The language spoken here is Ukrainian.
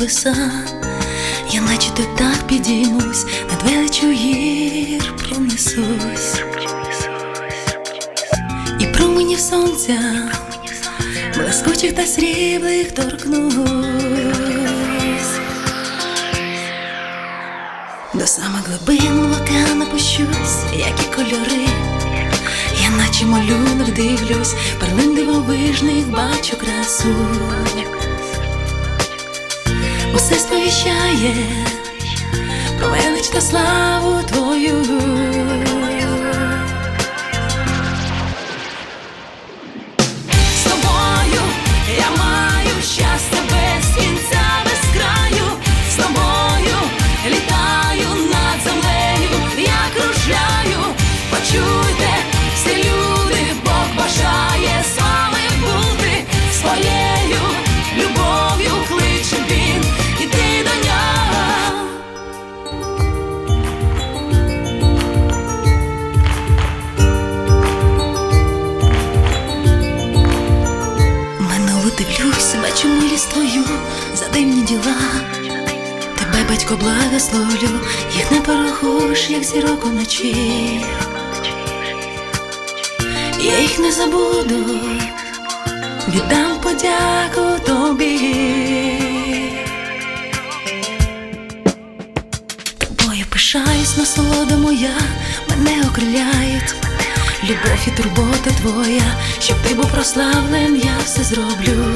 небеса, я наче то так підіймусь, над величу гір пронесусь, і променів сонця, блискучих та сріблих торкнусь. До самих глибин океану пущусь, як і кольори. Я наче малюнок дивлюсь, перлин дивовижних бачу красу. Усе сповіщає про велич та славу твою. Дивлюсь, бачу милість твою за дивні діла. Тебе, батько, благословлю, їх не порахуєш, як зірок уночі. Я їх не забуду, віддам подяку тобі. Тобою пишаюсь, насолода моя, мене окриляють. Любов і турбота твоя, щоб ти був прославлен, я все зроблю.